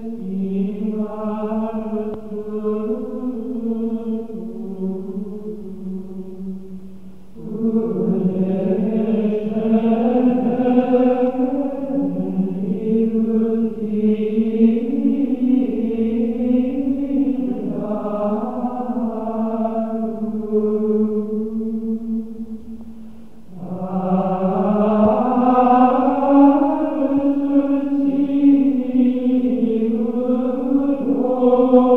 you. Oh,